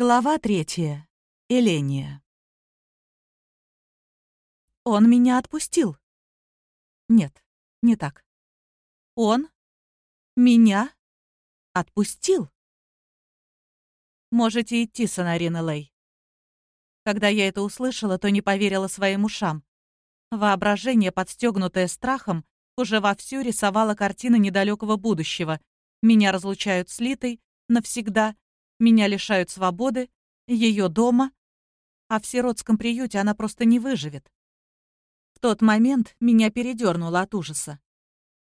Глава третья. Эления. Он меня отпустил. Нет, не так. Он меня отпустил. Можете идти, Сонарина Лей. Когда я это услышала, то не поверила своим ушам. Воображение, подстегнутое страхом, уже вовсю рисовало картины недалекого будущего. Меня разлучают с Литой навсегда — меня лишают свободы, ее дома, а в сиротском приюте она просто не выживет. В тот момент меня передернуло от ужаса.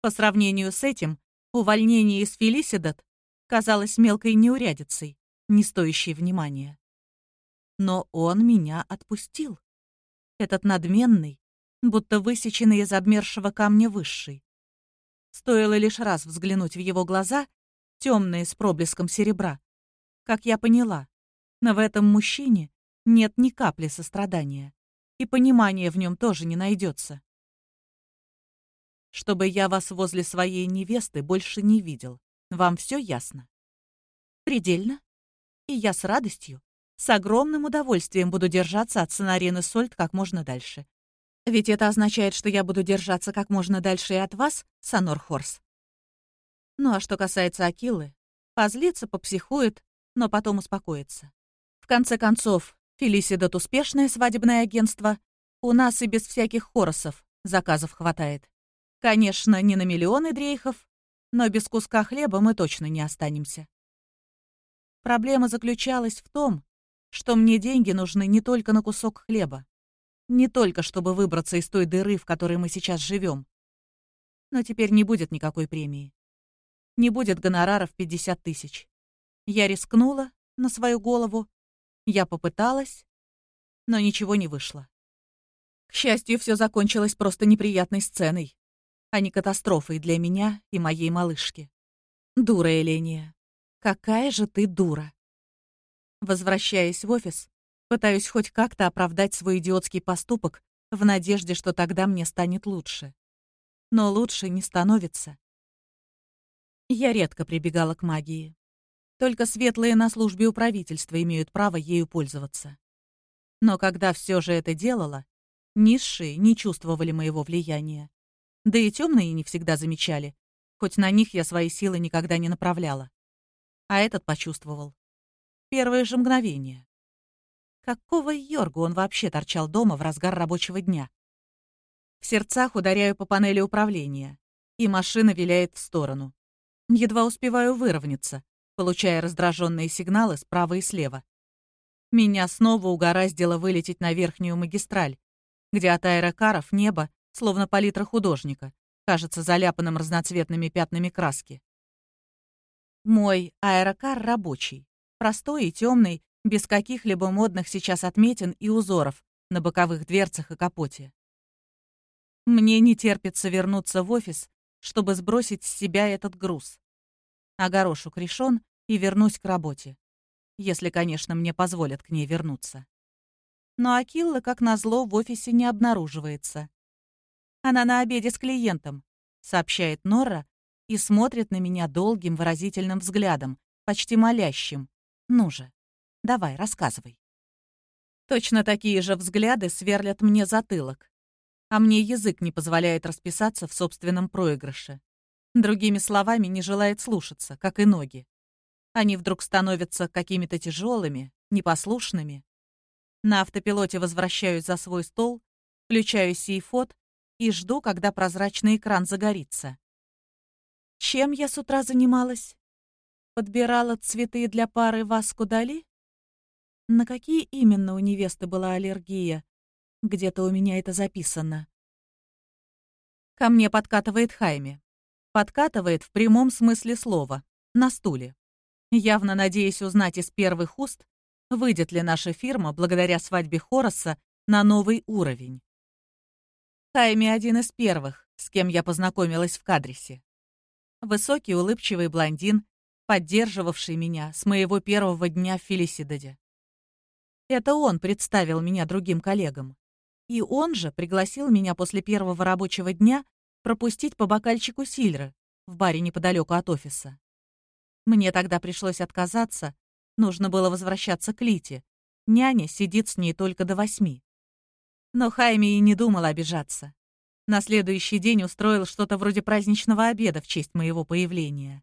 По сравнению с этим, увольнение из Фелисидат казалось мелкой неурядицей, не стоящей внимания. Но он меня отпустил. Этот надменный, будто высеченный из обмершего камня высший. Стоило лишь раз взглянуть в его глаза, темные с проблеском серебра, как я поняла, но в этом мужчине нет ни капли сострадания, и понимания в нем тоже не найдется. Чтобы я вас возле своей невесты больше не видел. Вам все ясно? Предельно. И я с радостью, с огромным удовольствием буду держаться от Сонарины Сольт как можно дальше. Ведь это означает, что я буду держаться как можно дальше и от вас, Санор Хорс. Ну а что касается Акилы, позлится, попсихует, но потом успокоится. В конце концов, Фелисидот успешное свадебное агентство. У нас и без всяких хоросов заказов хватает. Конечно, не на миллионы дрейхов, но без куска хлеба мы точно не останемся. Проблема заключалась в том, что мне деньги нужны не только на кусок хлеба, не только чтобы выбраться из той дыры, в которой мы сейчас живем. Но теперь не будет никакой премии. Не будет гонораров 50 тысяч. Я рискнула на свою голову. Я попыталась, но ничего не вышло. К счастью, все закончилось просто неприятной сценой, а не катастрофой для меня и моей малышки. Дура, Эления. Какая же ты дура. Возвращаясь в офис, пытаюсь хоть как-то оправдать свой идиотский поступок в надежде, что тогда мне станет лучше. Но лучше не становится. Я редко прибегала к магии. Только светлые на службе у правительства имеют право ею пользоваться. Но когда все же это делала, низшие не чувствовали моего влияния. Да и темные не всегда замечали, хоть на них я свои силы никогда не направляла. А этот почувствовал. Первое же мгновение. Какого Йоргу он вообще торчал дома в разгар рабочего дня? В сердцах ударяю по панели управления, и машина виляет в сторону. Едва успеваю выровняться, получая раздраженные сигналы справа и слева. Меня снова угораздило вылететь на верхнюю магистраль, где от аэрокаров небо, словно палитра художника, кажется заляпанным разноцветными пятнами краски. Мой аэрокар рабочий, простой и темный, без каких-либо модных сейчас отметин и узоров на боковых дверцах и капоте. Мне не терпится вернуться в офис, чтобы сбросить с себя этот груз огорошек решен и вернусь к работе. Если, конечно, мне позволят к ней вернуться. Но Акилла, как назло, в офисе не обнаруживается. Она на обеде с клиентом, сообщает Нора и смотрит на меня долгим выразительным взглядом, почти молящим. Ну же, давай, рассказывай. Точно такие же взгляды сверлят мне затылок, а мне язык не позволяет расписаться в собственном проигрыше. Другими словами, не желает слушаться, как и ноги. Они вдруг становятся какими-то тяжелыми, непослушными. На автопилоте возвращаюсь за свой стол, включаю сейфот и жду, когда прозрачный экран загорится. Чем я с утра занималась? Подбирала цветы для пары Васку Дали? На какие именно у невесты была аллергия? Где-то у меня это записано. Ко мне подкатывает Хайме. Подкатывает в прямом смысле слова, на стуле. Явно надеясь узнать из первых уст, выйдет ли наша фирма благодаря свадьбе Хороса на новый уровень. Хайми один из первых, с кем я познакомилась в Кадрисе. Высокий, улыбчивый блондин, поддерживавший меня с моего первого дня в Фелисидаде. Это он представил меня другим коллегам. И он же пригласил меня после первого рабочего дня пропустить по бокальчику сильры в баре неподалеку от офиса. Мне тогда пришлось отказаться, Нужно было возвращаться к Лите. Няня сидит с ней только до восьми. Но Хайми и не думал обижаться. На следующий день устроил что-то вроде праздничного обеда в честь моего появления.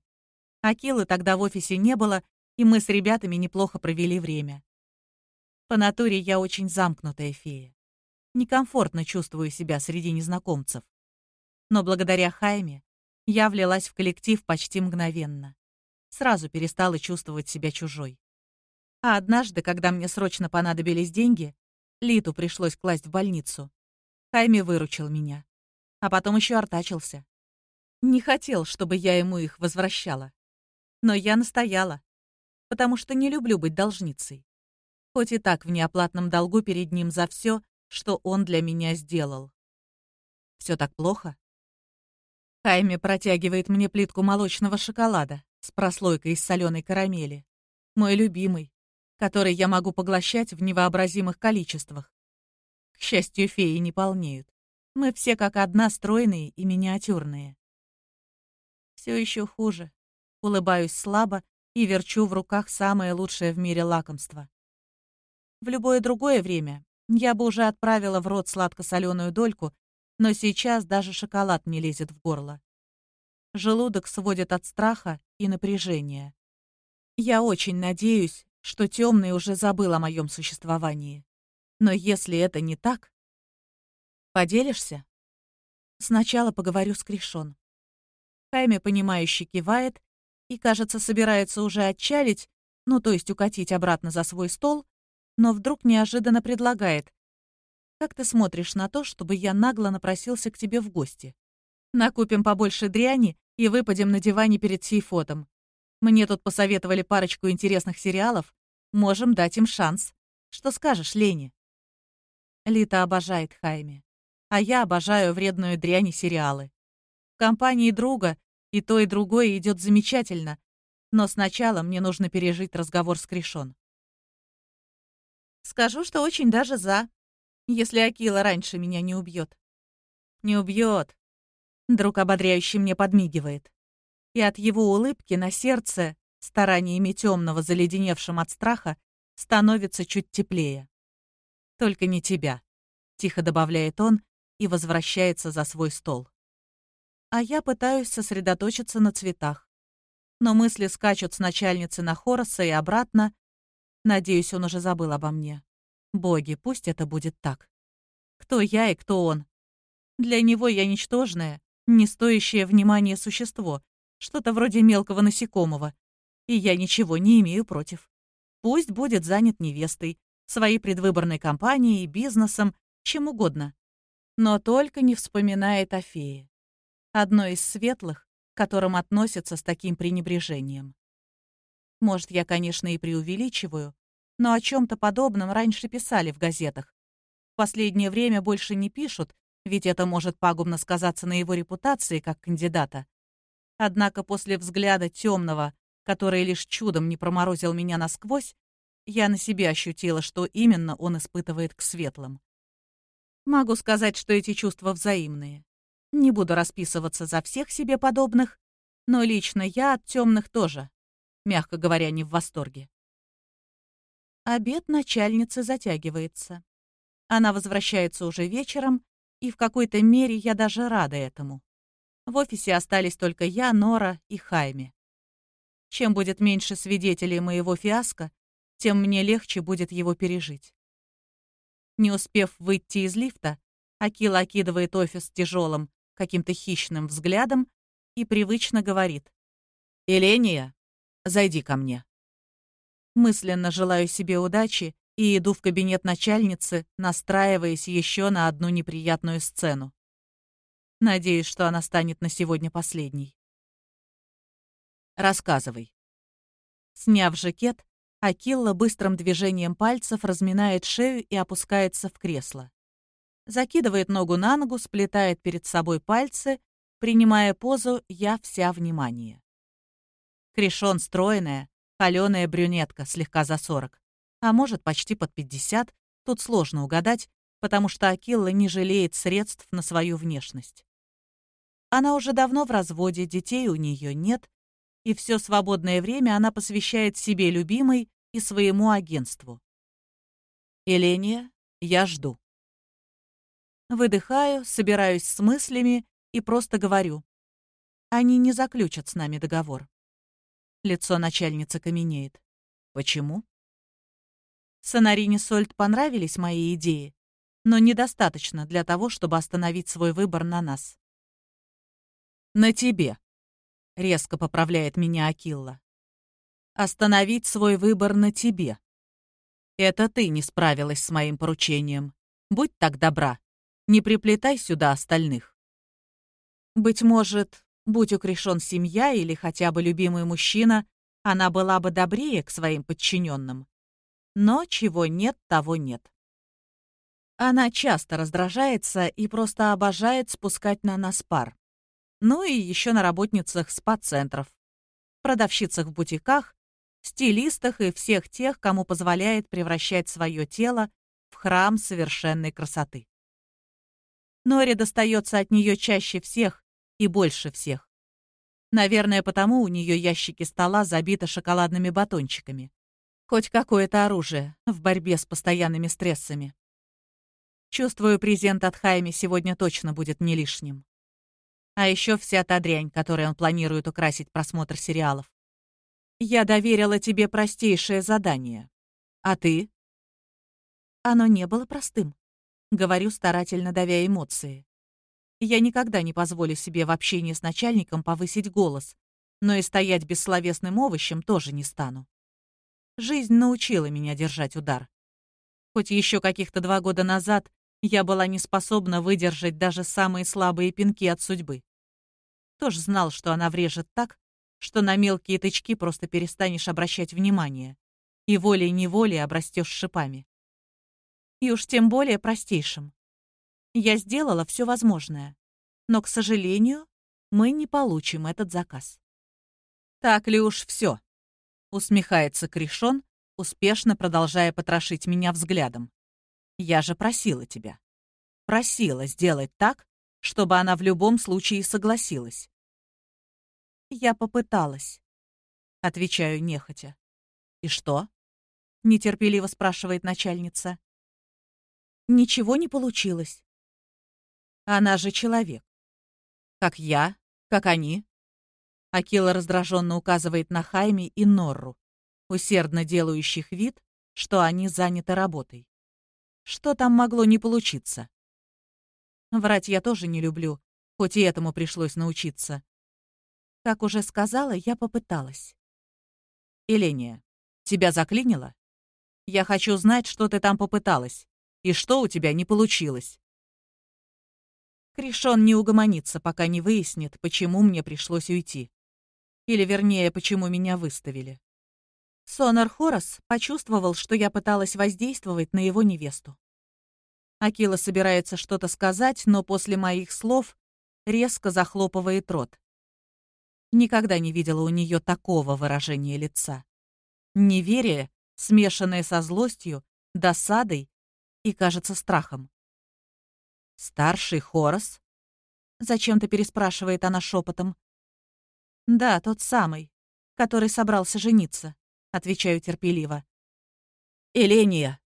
Акилы тогда в офисе не было, и мы с ребятами неплохо провели время. По натуре я очень замкнутая фея. Некомфортно чувствую себя среди незнакомцев. Но благодаря Хайме я влилась в коллектив почти мгновенно. Сразу перестала чувствовать себя чужой. А однажды, когда мне срочно понадобились деньги, Литу пришлось класть в больницу. Хайми выручил меня. А потом еще артачился. Не хотел, чтобы я ему их возвращала. Но я настояла, потому что не люблю быть должницей. Хоть и так в неоплатном долгу перед ним за все, что он для меня сделал. Все так плохо? Хайми протягивает мне плитку молочного шоколада с прослойкой из соленой карамели. Мой любимый, который я могу поглощать в невообразимых количествах. К счастью, феи не полнеют. Мы все как одна стройные и миниатюрные. Все еще хуже. Улыбаюсь слабо и верчу в руках самое лучшее в мире лакомство. В любое другое время я бы уже отправила в рот сладко-соленую дольку, но сейчас даже шоколад не лезет в горло. Желудок сводит от страха и напряжения. Я очень надеюсь, что темный уже забыл о моем существовании. Но если это не так... Поделишься? Сначала поговорю с Кришон. Хайме, понимающе кивает и, кажется, собирается уже отчалить, ну, то есть укатить обратно за свой стол, но вдруг неожиданно предлагает. «Как ты смотришь на то, чтобы я нагло напросился к тебе в гости? Накупим побольше дряни и выпадем на диване перед сейфотом. Мне тут посоветовали парочку интересных сериалов. Можем дать им шанс. Что скажешь, Лени?» Лита обожает Хайме. А я обожаю вредную дрянь и сериалы. В компании друга и то, и другое идет замечательно. Но сначала мне нужно пережить разговор с Кришон. Скажу, что очень даже за, если Акила раньше меня не убьет. Не убьет. Друг ободряющий мне подмигивает и от его улыбки на сердце, стараниями темного, заледеневшим от страха, становится чуть теплее. «Только не тебя», — тихо добавляет он и возвращается за свой стол. А я пытаюсь сосредоточиться на цветах. Но мысли скачут с начальницы на Хороса и обратно. Надеюсь, он уже забыл обо мне. Боги, пусть это будет так. Кто я и кто он? Для него я ничтожное, не стоящее внимания существо, что-то вроде мелкого насекомого. И я ничего не имею против. Пусть будет занят невестой, своей предвыборной кампанией, бизнесом, чем угодно. Но только не вспоминает о фее. Одной из светлых, к которым относятся с таким пренебрежением. Может, я, конечно, и преувеличиваю, но о чем-то подобном раньше писали в газетах. В последнее время больше не пишут, ведь это может пагубно сказаться на его репутации как кандидата. Однако после взгляда темного, который лишь чудом не проморозил меня насквозь, я на себе ощутила, что именно он испытывает к светлым. Могу сказать, что эти чувства взаимные. Не буду расписываться за всех себе подобных, но лично я от темных тоже, мягко говоря, не в восторге. Обед начальницы затягивается. Она возвращается уже вечером, и в какой-то мере я даже рада этому. В офисе остались только я, Нора и Хайми. Чем будет меньше свидетелей моего фиаско, тем мне легче будет его пережить. Не успев выйти из лифта, Акила окидывает офис тяжелым, каким-то хищным взглядом и привычно говорит. «Эления, зайди ко мне». Мысленно желаю себе удачи и иду в кабинет начальницы, настраиваясь еще на одну неприятную сцену. Надеюсь, что она станет на сегодня последней. Рассказывай. Сняв жакет, Акилла быстрым движением пальцев разминает шею и опускается в кресло. Закидывает ногу на ногу, сплетает перед собой пальцы, принимая позу «я вся внимание». Кришон стройная, холеная брюнетка, слегка за сорок, а может, почти под пятьдесят, тут сложно угадать, потому что Акилла не жалеет средств на свою внешность. Она уже давно в разводе, детей у нее нет, и все свободное время она посвящает себе любимой, и своему агентству. Еления, я жду. Выдыхаю, собираюсь с мыслями и просто говорю. Они не заключат с нами договор. Лицо начальницы каменеет. Почему? Сонарине Сольт понравились мои идеи, но недостаточно для того, чтобы остановить свой выбор на нас. «На тебе», — резко поправляет меня Акилла. «Остановить свой выбор на тебе. Это ты не справилась с моим поручением. Будь так добра, не приплетай сюда остальных». Быть может, будь укрешен семья или хотя бы любимый мужчина, она была бы добрее к своим подчиненным. Но чего нет, того нет. Она часто раздражается и просто обожает спускать на нас пар. Ну и еще на работницах спа-центров, продавщицах в бутиках, стилистах и всех тех, кому позволяет превращать свое тело в храм совершенной красоты. Норе достается от нее чаще всех и больше всех. Наверное, потому у нее ящики стола забиты шоколадными батончиками. Хоть какое-то оружие в борьбе с постоянными стрессами. Чувствую, презент от Хайми сегодня точно будет не лишним. А еще вся та дрянь, которой он планирует украсить просмотр сериалов. Я доверила тебе простейшее задание. А ты? Оно не было простым. Говорю, старательно давя эмоции. Я никогда не позволю себе в общении с начальником повысить голос, но и стоять бессловесным овощем тоже не стану. Жизнь научила меня держать удар. Хоть еще каких-то два года назад я была не способна выдержать даже самые слабые пинки от судьбы. Тоже знал, что она врежет так, что на мелкие тычки просто перестанешь обращать внимание и волей-неволей обрастешь шипами. И уж тем более простейшим. Я сделала все возможное, но, к сожалению, мы не получим этот заказ. Так ли уж все? Усмехается Кришон, успешно продолжая потрошить меня взглядом. Я же просила тебя. Просила сделать так, чтобы она в любом случае согласилась. Я попыталась. Отвечаю нехотя. И что? Нетерпеливо спрашивает начальница. Ничего не получилось. Она же человек. Как я, как они. Акила раздраженно указывает на Хайми и Норру, усердно делающих вид, что они заняты работой. Что там могло не получиться? Врать я тоже не люблю, хоть и этому пришлось научиться. Как уже сказала, я попыталась. Еления, тебя заклинило? Я хочу знать, что ты там попыталась, и что у тебя не получилось. Кришон не угомонится, пока не выяснит, почему мне пришлось уйти. Или, вернее, почему меня выставили. Сонар Хорос почувствовал, что я пыталась воздействовать на его невесту. Акила собирается что-то сказать, но после моих слов резко захлопывает рот. Никогда не видела у нее такого выражения лица. Неверие, смешанное со злостью, досадой и, кажется, страхом. «Старший Хорос?» — зачем-то переспрашивает она шепотом. «Да, тот самый, который собрался жениться», — отвечаю терпеливо. «Эления!»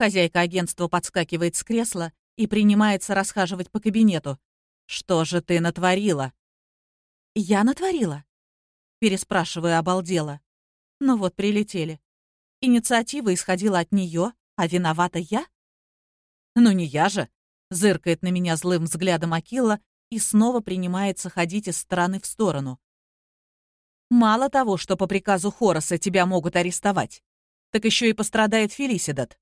Хозяйка агентства подскакивает с кресла и принимается расхаживать по кабинету. «Что же ты натворила?» «Я натворила?» Переспрашиваю обалдела. Ну вот, прилетели. Инициатива исходила от нее, а виновата я? «Ну не я же!» — зыркает на меня злым взглядом Акила и снова принимается ходить из стороны в сторону. Мало того, что по приказу Хороса тебя могут арестовать, так еще и пострадает Фелисидат.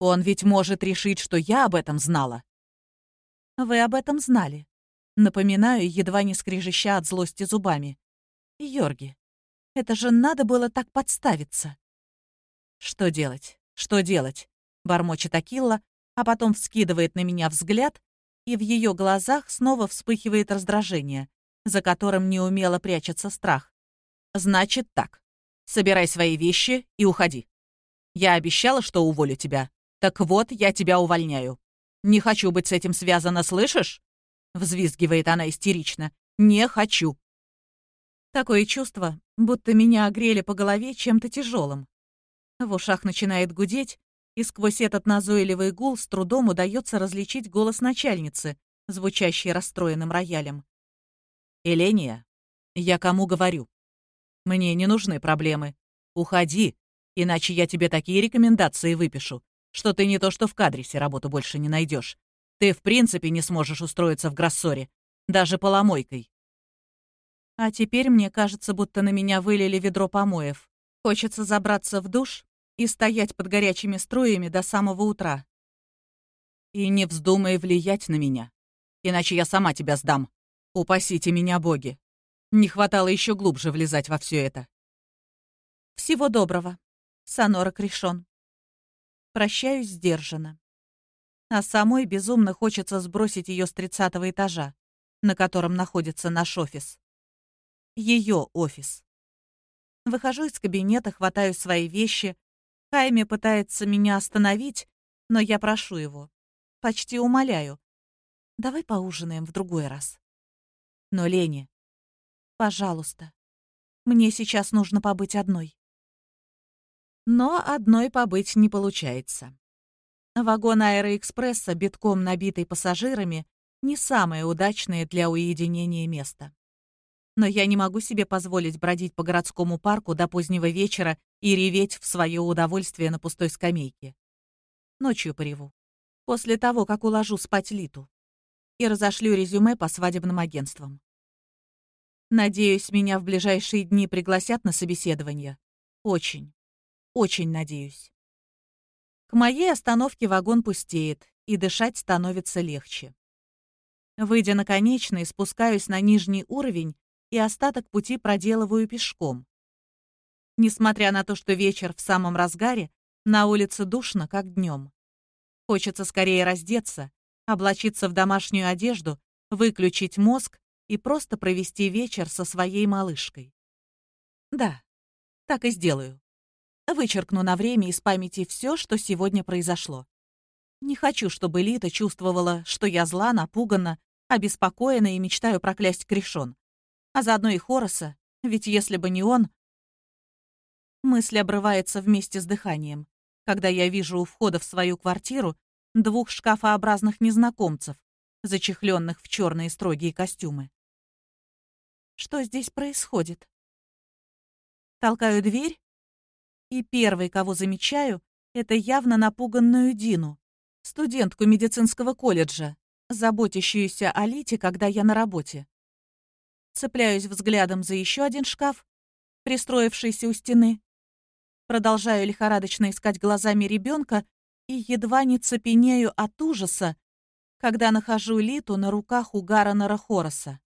Он ведь может решить, что я об этом знала. Вы об этом знали. Напоминаю, едва не скрежеща от злости зубами. Йорги, это же надо было так подставиться. Что делать? Что делать? Бормочет Акилла, а потом вскидывает на меня взгляд, и в ее глазах снова вспыхивает раздражение, за которым неумело прячется страх. Значит так. Собирай свои вещи и уходи. Я обещала, что уволю тебя. Так вот, я тебя увольняю. Не хочу быть с этим связана, слышишь? Взвизгивает она истерично. Не хочу. Такое чувство, будто меня огрели по голове чем-то тяжелым. В ушах начинает гудеть, и сквозь этот назойливый гул с трудом удается различить голос начальницы, звучащий расстроенным роялем. «Эления, я кому говорю? Мне не нужны проблемы. Уходи, иначе я тебе такие рекомендации выпишу, что ты не то что в кадресе работу больше не найдешь. Ты в принципе не сможешь устроиться в Гроссоре, даже поломойкой. А теперь мне кажется, будто на меня вылили ведро помоев. Хочется забраться в душ и стоять под горячими струями до самого утра. И не вздумай влиять на меня, иначе я сама тебя сдам. Упасите меня, боги. Не хватало еще глубже влезать во все это. Всего доброго, Сонора Кришон. Прощаюсь сдержанно. А самой безумно хочется сбросить ее с тридцатого этажа, на котором находится наш офис. Ее офис. Выхожу из кабинета, хватаю свои вещи. Хайми пытается меня остановить, но я прошу его. Почти умоляю. Давай поужинаем в другой раз. Но Лене, пожалуйста, мне сейчас нужно побыть одной. Но одной побыть не получается. Вагон аэроэкспресса, битком набитый пассажирами, не самое удачное для уединения место но я не могу себе позволить бродить по городскому парку до позднего вечера и реветь в свое удовольствие на пустой скамейке. Ночью пореву. После того, как уложу спать Литу. И разошлю резюме по свадебным агентствам. Надеюсь, меня в ближайшие дни пригласят на собеседование. Очень, очень надеюсь. К моей остановке вагон пустеет, и дышать становится легче. Выйдя на конечный, спускаюсь на нижний уровень и остаток пути проделываю пешком. Несмотря на то, что вечер в самом разгаре, на улице душно, как днем. Хочется скорее раздеться, облачиться в домашнюю одежду, выключить мозг и просто провести вечер со своей малышкой. Да, так и сделаю. Вычеркну на время из памяти все, что сегодня произошло. Не хочу, чтобы Лита чувствовала, что я зла, напугана, обеспокоена и мечтаю проклясть Кришон а заодно и Хороса, ведь если бы не он... Мысль обрывается вместе с дыханием, когда я вижу у входа в свою квартиру двух шкафообразных незнакомцев, зачехленных в черные строгие костюмы. Что здесь происходит? Толкаю дверь, и первый, кого замечаю, это явно напуганную Дину, студентку медицинского колледжа, заботящуюся о Лите, когда я на работе. Цепляюсь взглядом за еще один шкаф, пристроившийся у стены. Продолжаю лихорадочно искать глазами ребенка и едва не цепенею от ужаса, когда нахожу Литу на руках у Гаррена Рахороса.